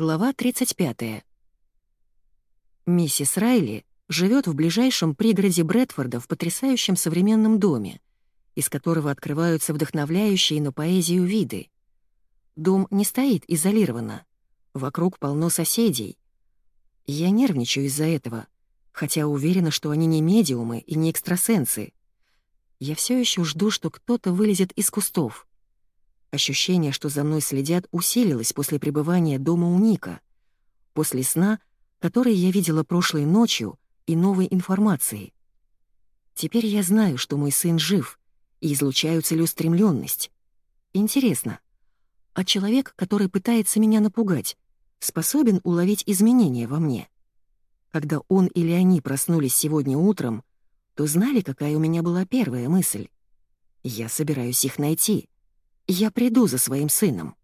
Глава 35. Миссис Райли живет в ближайшем пригороде Брэдфорда в потрясающем современном доме, из которого открываются вдохновляющие на поэзию виды. Дом не стоит изолированно. Вокруг полно соседей. Я нервничаю из-за этого, хотя уверена, что они не медиумы и не экстрасенсы. Я все еще жду, что кто-то вылезет из кустов. Ощущение, что за мной следят, усилилось после пребывания дома у Ника, после сна, который я видела прошлой ночью, и новой информации. Теперь я знаю, что мой сын жив, и излучаю целеустремленность. Интересно, а человек, который пытается меня напугать, способен уловить изменения во мне? Когда он или они проснулись сегодня утром, то знали, какая у меня была первая мысль. Я собираюсь их найти — я приду за своим сыном.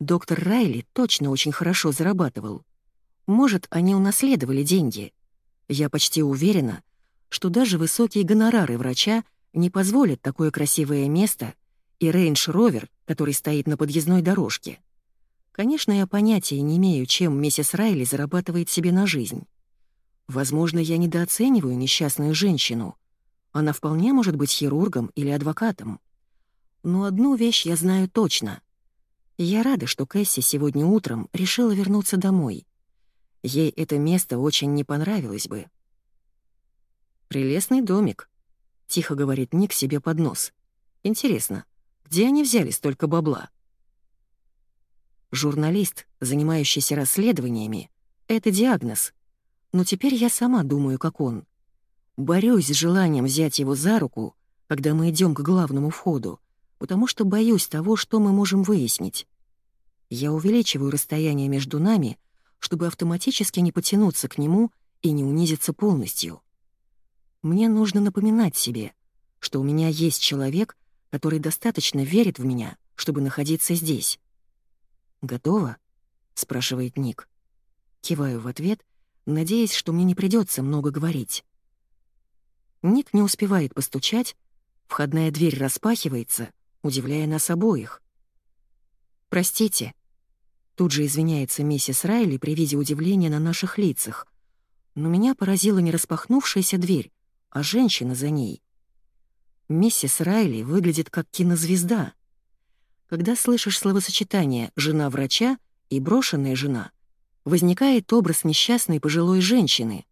Доктор Райли точно очень хорошо зарабатывал. Может, они унаследовали деньги. Я почти уверена, что даже высокие гонорары врача не позволят такое красивое место и Range Rover, который стоит на подъездной дорожке. Конечно, я понятия не имею, чем миссис Райли зарабатывает себе на жизнь. Возможно, я недооцениваю несчастную женщину. Она вполне может быть хирургом или адвокатом. Но одну вещь я знаю точно. Я рада, что Кэсси сегодня утром решила вернуться домой. Ей это место очень не понравилось бы. «Прелестный домик», — тихо говорит Ник себе под нос. «Интересно, где они взяли столько бабла?» Журналист, занимающийся расследованиями, — это диагноз. Но теперь я сама думаю, как он. Борюсь с желанием взять его за руку, когда мы идем к главному входу, потому что боюсь того, что мы можем выяснить. Я увеличиваю расстояние между нами, чтобы автоматически не потянуться к нему и не унизиться полностью. Мне нужно напоминать себе, что у меня есть человек, который достаточно верит в меня, чтобы находиться здесь. «Готово?» — спрашивает Ник. Киваю в ответ, надеясь, что мне не придется много говорить. Ник не успевает постучать, входная дверь распахивается, удивляя нас обоих. «Простите», — тут же извиняется миссис Райли при виде удивления на наших лицах, но меня поразила не распахнувшаяся дверь, а женщина за ней. Миссис Райли выглядит как кинозвезда. Когда слышишь словосочетание «жена врача» и «брошенная жена», возникает образ несчастной пожилой женщины.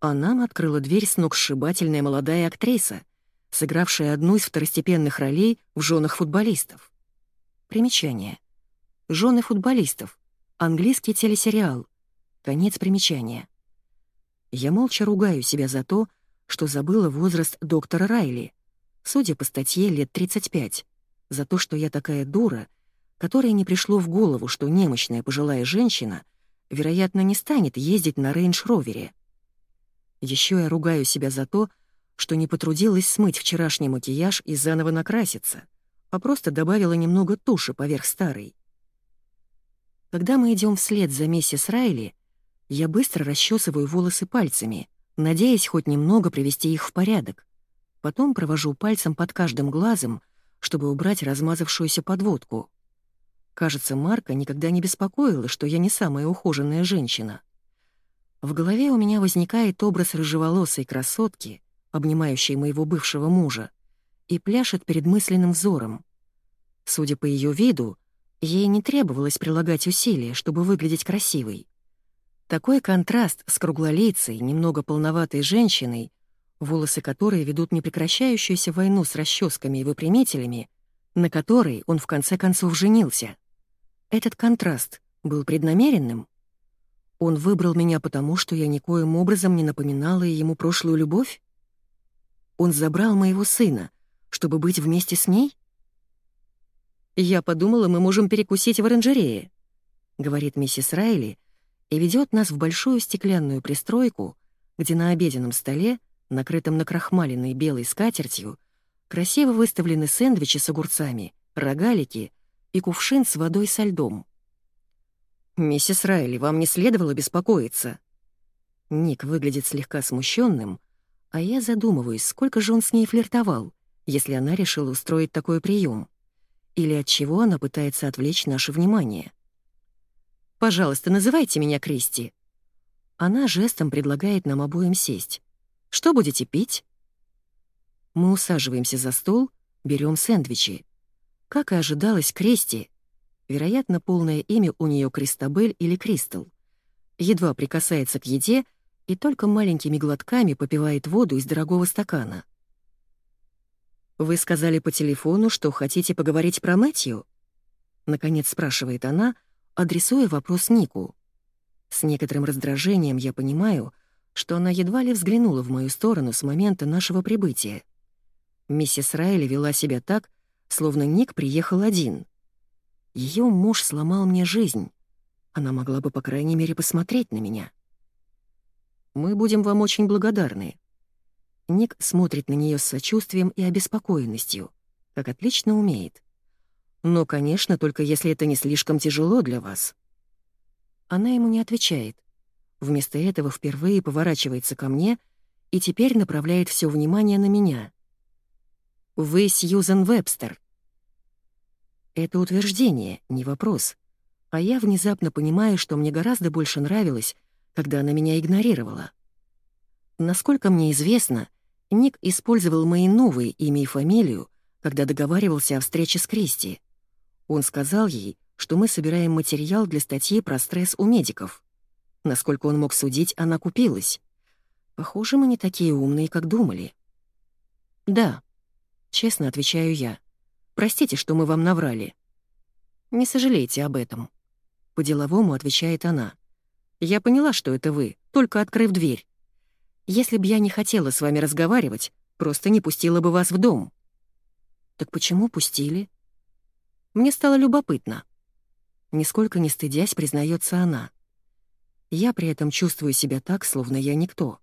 А нам открыла дверь сногсшибательная молодая актриса — сыгравшая одну из второстепенных ролей в «Женах футболистов». Примечание. «Жены футболистов». Английский телесериал. Конец примечания. Я молча ругаю себя за то, что забыла возраст доктора Райли, судя по статье лет 35, за то, что я такая дура, которой не пришло в голову, что немощная пожилая женщина, вероятно, не станет ездить на рейндж-ровере. Еще я ругаю себя за то, что не потрудилась смыть вчерашний макияж и заново накраситься, а просто добавила немного туши поверх старой. Когда мы идем вслед за миссис Райли, я быстро расчесываю волосы пальцами, надеясь хоть немного привести их в порядок. Потом провожу пальцем под каждым глазом, чтобы убрать размазавшуюся подводку. Кажется, Марка никогда не беспокоила, что я не самая ухоженная женщина. В голове у меня возникает образ рыжеволосой красотки, обнимающей моего бывшего мужа, и пляшет перед мысленным взором. Судя по ее виду, ей не требовалось прилагать усилия, чтобы выглядеть красивой. Такой контраст с круглолицей, немного полноватой женщиной, волосы которой ведут непрекращающуюся войну с расческами и выпрямителями, на которой он в конце концов женился. Этот контраст был преднамеренным? Он выбрал меня потому, что я никоим образом не напоминала ему прошлую любовь? Он забрал моего сына, чтобы быть вместе с ней? «Я подумала, мы можем перекусить в оранжерее», — говорит миссис Райли и ведет нас в большую стеклянную пристройку, где на обеденном столе, накрытом накрахмаленной белой скатертью, красиво выставлены сэндвичи с огурцами, рогалики и кувшин с водой со льдом. «Миссис Райли, вам не следовало беспокоиться». Ник выглядит слегка смущенным, а я задумываюсь, сколько же он с ней флиртовал, если она решила устроить такой прием, или от чего она пытается отвлечь наше внимание. Пожалуйста, называйте меня Кристи». Она жестом предлагает нам обоим сесть. «Что будете пить?» Мы усаживаемся за стол, берем сэндвичи. Как и ожидалось, Крести, вероятно, полное имя у нее Кристабель или Кристал, едва прикасается к еде и только маленькими глотками попивает воду из дорогого стакана. «Вы сказали по телефону, что хотите поговорить про Мэтью?» Наконец спрашивает она, адресуя вопрос Нику. С некоторым раздражением я понимаю, что она едва ли взглянула в мою сторону с момента нашего прибытия. Миссис Райли вела себя так, словно Ник приехал один. Ее муж сломал мне жизнь. Она могла бы, по крайней мере, посмотреть на меня. «Мы будем вам очень благодарны». Ник смотрит на нее с сочувствием и обеспокоенностью, как отлично умеет. «Но, конечно, только если это не слишком тяжело для вас». Она ему не отвечает. Вместо этого впервые поворачивается ко мне и теперь направляет все внимание на меня. «Вы Сьюзен Вебстер». Это утверждение, не вопрос. А я внезапно понимаю, что мне гораздо больше нравилось, когда она меня игнорировала. Насколько мне известно, Ник использовал мои новые имя и фамилию, когда договаривался о встрече с Кристи. Он сказал ей, что мы собираем материал для статьи про стресс у медиков. Насколько он мог судить, она купилась. Похоже, мы не такие умные, как думали. «Да», Честно отвечаю я. Простите, что мы вам наврали. Не сожалейте об этом. По-деловому отвечает она. Я поняла, что это вы, только открыв дверь. Если б я не хотела с вами разговаривать, просто не пустила бы вас в дом. Так почему пустили? Мне стало любопытно. Нисколько не стыдясь, признается она. Я при этом чувствую себя так, словно я никто.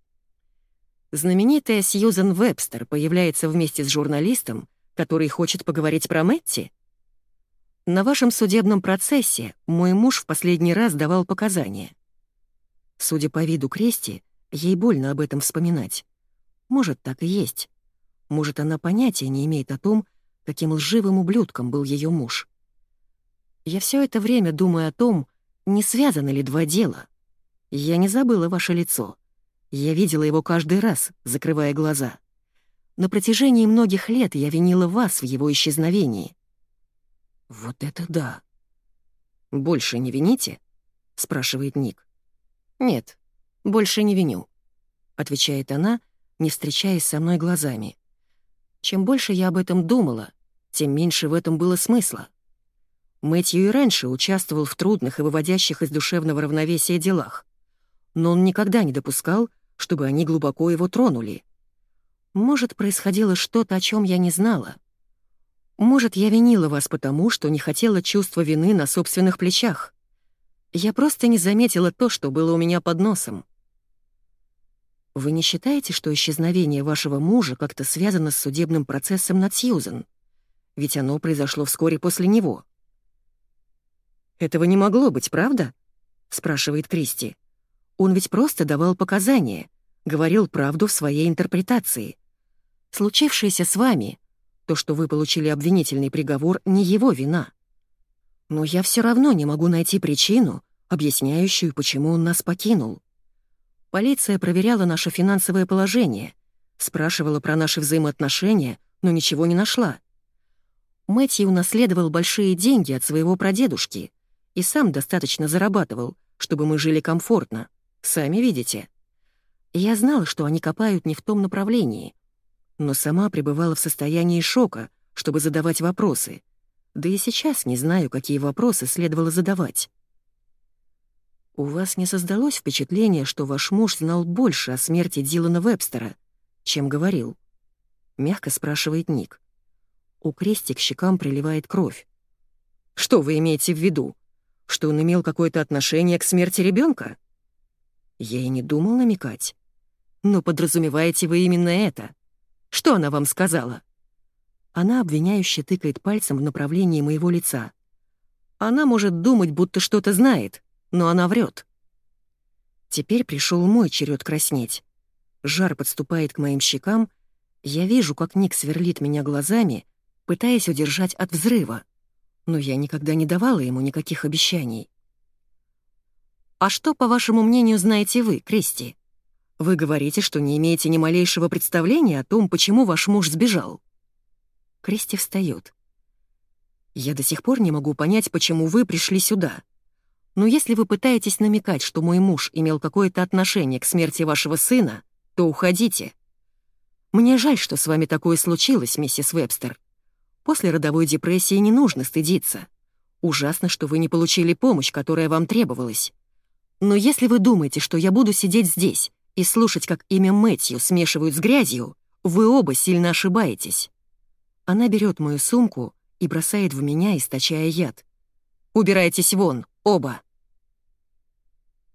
Знаменитая Сьюзен Вебстер появляется вместе с журналистом, который хочет поговорить про Мэтти? На вашем судебном процессе мой муж в последний раз давал показания. Судя по виду Крести, ей больно об этом вспоминать. Может, так и есть. Может, она понятия не имеет о том, каким лживым ублюдком был ее муж. Я все это время думаю о том, не связаны ли два дела. Я не забыла ваше лицо. Я видела его каждый раз, закрывая глаза. На протяжении многих лет я винила вас в его исчезновении. Вот это да. «Больше не вините?» — спрашивает Ник. «Нет, больше не виню», — отвечает она, не встречаясь со мной глазами. Чем больше я об этом думала, тем меньше в этом было смысла. Мэтью и раньше участвовал в трудных и выводящих из душевного равновесия делах, но он никогда не допускал, чтобы они глубоко его тронули. Может, происходило что-то, о чем я не знала. Может, я винила вас потому, что не хотела чувства вины на собственных плечах. Я просто не заметила то, что было у меня под носом. Вы не считаете, что исчезновение вашего мужа как-то связано с судебным процессом над Сьюзен? Ведь оно произошло вскоре после него. «Этого не могло быть, правда?» — спрашивает Кристи. Он ведь просто давал показания, говорил правду в своей интерпретации. Случившееся с вами, то, что вы получили обвинительный приговор, не его вина. Но я все равно не могу найти причину, объясняющую, почему он нас покинул. Полиция проверяла наше финансовое положение, спрашивала про наши взаимоотношения, но ничего не нашла. Мэтью унаследовал большие деньги от своего прадедушки и сам достаточно зарабатывал, чтобы мы жили комфортно. Сами видите. Я знала, что они копают не в том направлении, но сама пребывала в состоянии шока, чтобы задавать вопросы. Да и сейчас не знаю, какие вопросы следовало задавать. «У вас не создалось впечатление, что ваш муж знал больше о смерти Дилана Вебстера, чем говорил?» — мягко спрашивает Ник. У Крести к щекам приливает кровь. «Что вы имеете в виду? Что он имел какое-то отношение к смерти ребенка? Я и не думал намекать. Но подразумеваете вы именно это. Что она вам сказала? Она обвиняюще тыкает пальцем в направлении моего лица. Она может думать, будто что-то знает, но она врет. Теперь пришел мой черед краснеть. Жар подступает к моим щекам. Я вижу, как Ник сверлит меня глазами, пытаясь удержать от взрыва. Но я никогда не давала ему никаких обещаний. «А что, по вашему мнению, знаете вы, Кристи? Вы говорите, что не имеете ни малейшего представления о том, почему ваш муж сбежал». Кристи встает. «Я до сих пор не могу понять, почему вы пришли сюда. Но если вы пытаетесь намекать, что мой муж имел какое-то отношение к смерти вашего сына, то уходите. Мне жаль, что с вами такое случилось, миссис Вебстер. После родовой депрессии не нужно стыдиться. Ужасно, что вы не получили помощь, которая вам требовалась. Но если вы думаете, что я буду сидеть здесь и слушать, как имя Мэтью смешивают с грязью, вы оба сильно ошибаетесь. Она берет мою сумку и бросает в меня, источая яд. «Убирайтесь вон, оба!»